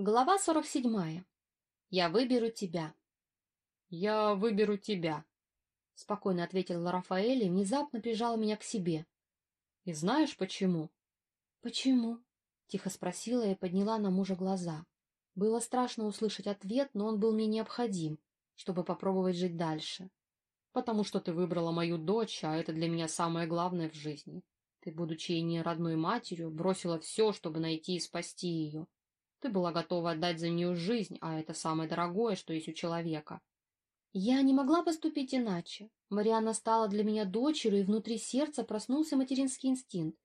Глава 47. Я выберу тебя. Я выберу тебя, спокойно ответил Рафаэль и внезапно прижал меня к себе. И знаешь почему? Почему? Тихо спросила и подняла на мужа глаза. Было страшно услышать ответ, но он был мне необходим, чтобы попробовать жить дальше. Потому что ты выбрала мою дочь, а это для меня самое главное в жизни. Ты, будучи не родной матерью, бросила все, чтобы найти и спасти ее. Ты была готова отдать за нее жизнь, а это самое дорогое, что есть у человека. Я не могла поступить иначе. Марианна стала для меня дочерью, и внутри сердца проснулся материнский инстинкт.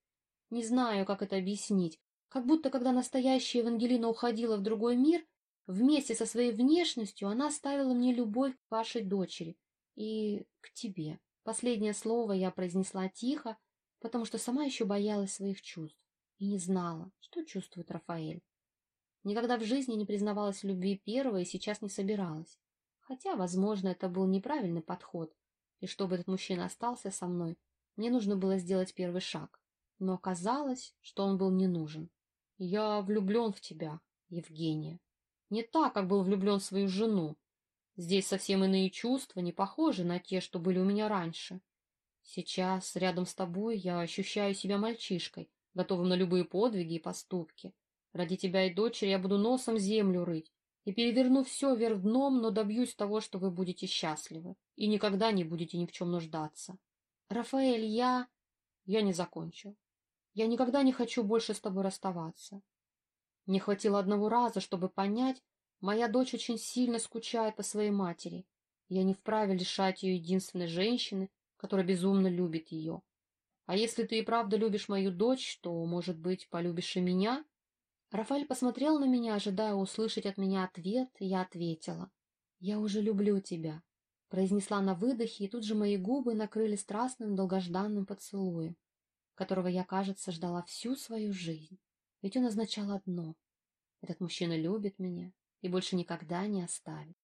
Не знаю, как это объяснить. Как будто, когда настоящая Евангелина уходила в другой мир, вместе со своей внешностью она оставила мне любовь к вашей дочери и к тебе. Последнее слово я произнесла тихо, потому что сама еще боялась своих чувств и не знала, что чувствует Рафаэль. Никогда в жизни не признавалась в любви первого и сейчас не собиралась. Хотя, возможно, это был неправильный подход, и чтобы этот мужчина остался со мной, мне нужно было сделать первый шаг. Но оказалось, что он был не нужен. Я влюблен в тебя, Евгения. Не так, как был влюблен в свою жену. Здесь совсем иные чувства, не похожи на те, что были у меня раньше. Сейчас, рядом с тобой, я ощущаю себя мальчишкой, готовым на любые подвиги и поступки. Ради тебя и дочери я буду носом землю рыть и переверну все вверх дном, но добьюсь того, что вы будете счастливы и никогда не будете ни в чем нуждаться. Рафаэль, я... Я не закончил. Я никогда не хочу больше с тобой расставаться. Не хватило одного раза, чтобы понять, моя дочь очень сильно скучает по своей матери. Я не вправе лишать ее единственной женщины, которая безумно любит ее. А если ты и правда любишь мою дочь, то, может быть, полюбишь и меня? Рафаэль посмотрел на меня, ожидая услышать от меня ответ, и я ответила. «Я уже люблю тебя», — произнесла на выдохе, и тут же мои губы накрыли страстным долгожданным поцелуем, которого я, кажется, ждала всю свою жизнь. Ведь он означал одно — этот мужчина любит меня и больше никогда не оставит.